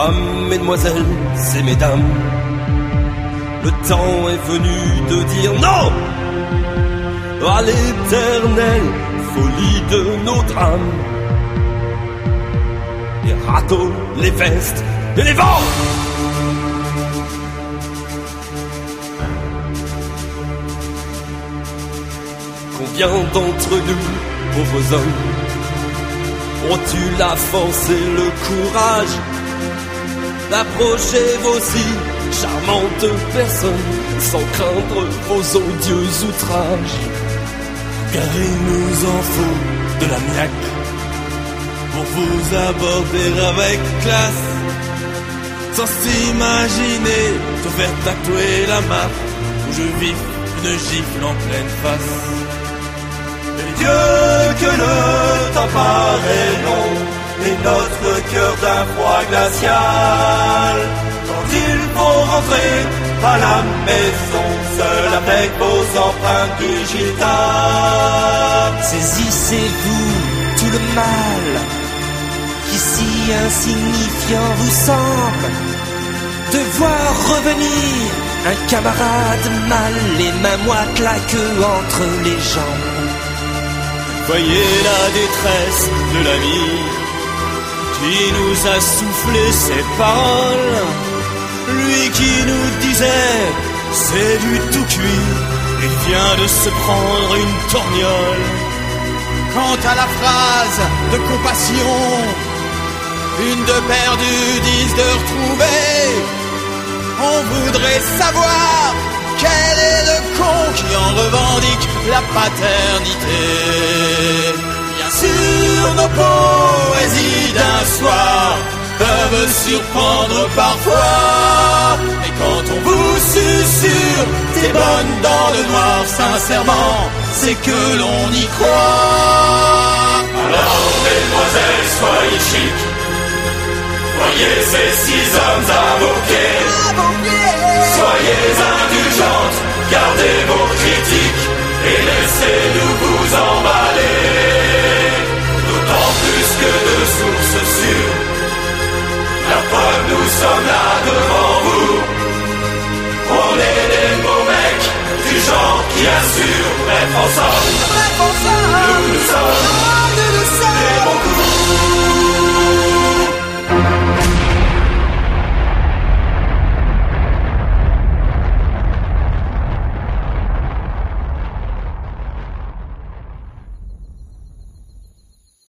Ah, mesdemoiselles et mesdames, le temps est venu de dire non à l'éternelle folie de notre âme. Les râteaux, les vestes et les vents Combien d'entre nous, pauvres hommes, ont-eu la force et le courage d'approcher vos si charmantes personnes sans craindre vos odieux outrages Car il nous en faut de la miaque pour vous aborder avec classe sans s'imaginer te faire tatouer la marque où je vis une gifle en pleine face. Dieu que le temps paraît long et notre cœur d'un froid glacial. Quand il faut rentrer à la maison seul avec vos empreintes digitales. Saisissez-vous tout le mal qui si insignifiant vous semble. De voir revenir un camarade mal, les mains moites, la queue entre les jambes. Voyez la détresse de l'ami qui nous a soufflé ses paroles. Lui qui nous disait c'est du tout cuit, il vient de se prendre une torgnole. Quant à la phrase de compassion, une de perdue, dix de retrouvée, on voudrait savoir quel est le con qui en revendique la paternité Bien sûr, nos poésies peuvent surprendre parfois. Mais quand on vous susurre, t'es bonne dans le noir, sincèrement, c'est que l'on y croit. Alors, mesdemoiselles, soyez chic. Voyez ces six hommes invoqués.